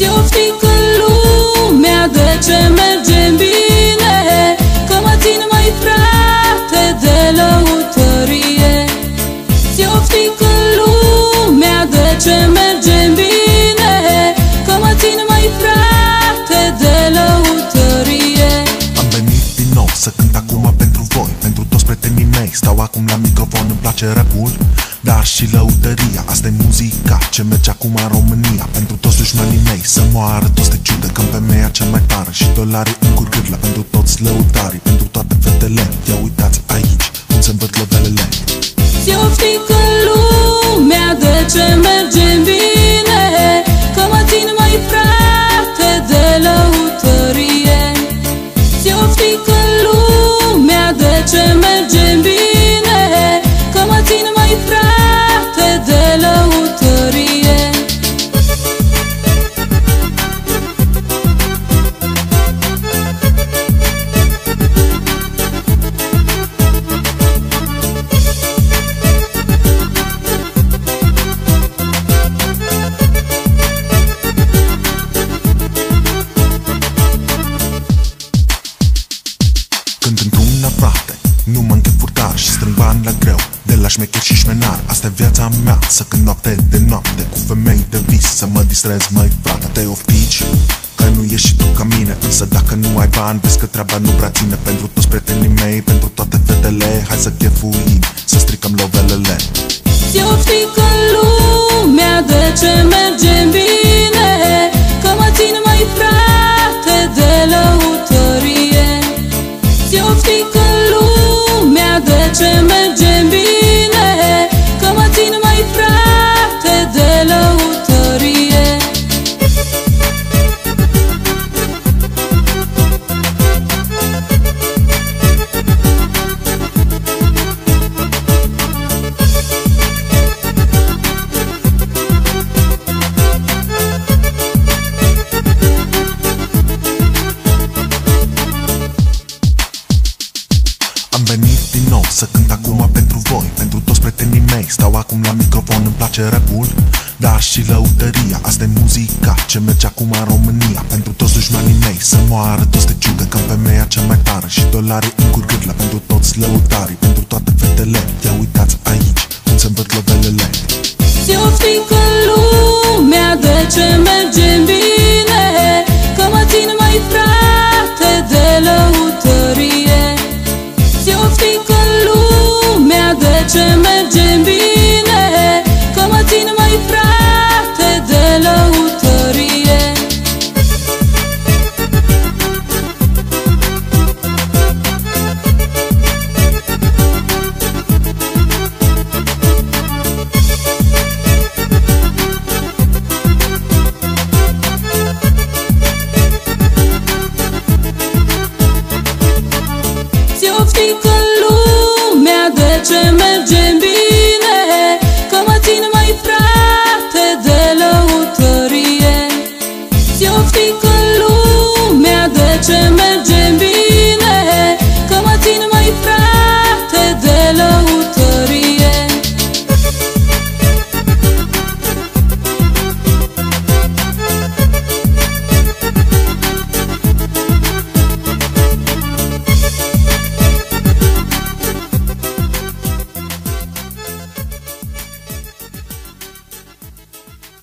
you nou să cânt acum pentru voi Pentru toți prietenii mei. Stau acum la microfon, îmi place rapul Dar și lăutăria Asta e muzica ce merge acum în România. Pentru toți dușmanii mei Să moară toți de ciudă Când femeia cea mai tare. Și dolarii în curgârlă Pentru toți lăutarii Pentru toate fetele. Ia uitați Nu mă închep furtar și strâng bani la greu De la șmecher și șmenar. Asta e viața mea Să cânt noapte de noapte Cu femei de vis Să mă distrez măi frate Te oftici. Că nu ești și tu ca mine Însă dacă nu ai bani Vezi că treaba nu prea ține Pentru toți prietenii mei Pentru toate fetele. Hai să chefuim Să stricăm lovelele. Eu știi venit din nou să cânt acum pentru voi Pentru toți prietenii mei. Stau acum la microfon, îmi place rapul Dar și lăutăria. Asta e muzica ce merge acum în România. Pentru toți dușmanii mei Să moară toți de ciudă Că femeia cea mai tare Și dolarii în curgârlă Pentru toți lăutarii. Pentru toate